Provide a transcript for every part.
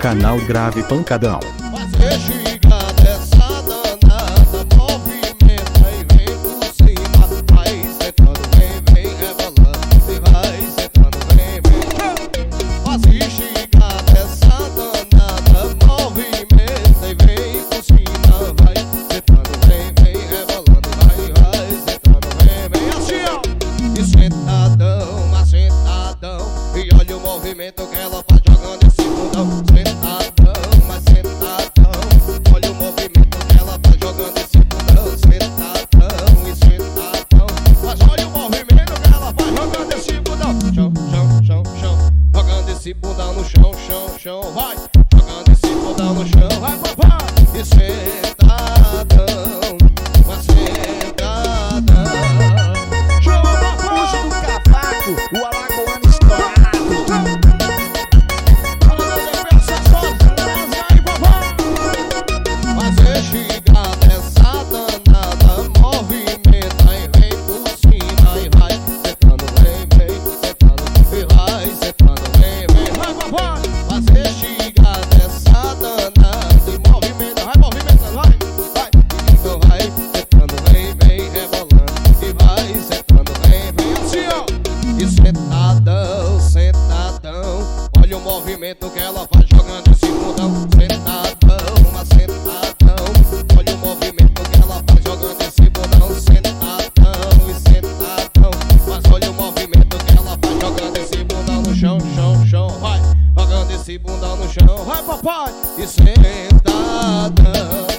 Canal Grave Pancadão. ela vai jogando esse bundão Sentadão, mas sentadão. Olha o movimento dela vai tá jogando esse bundão Sentadão e sentadão. Mas olha o movimento dela vai tá jogando esse bundão Chão, chão, chão, chão. Jogando esse bundão no chão, chão, chão. Vai, jogando esse bundão no chão. Vai, papai, e sentadão Mas sentadão. Joga o do cavaco, o movimento que ela faz jogando esse bundão sentadão, uma sentadão. Olha o movimento que ela faz jogando esse bundão sentadão e sentadão. Mas olha o movimento que ela faz jogando esse bundão no chão, chão, chão. Vai jogando esse bundão no chão, vai papai e sentadão.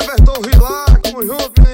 Everton Rilar, tamo junto.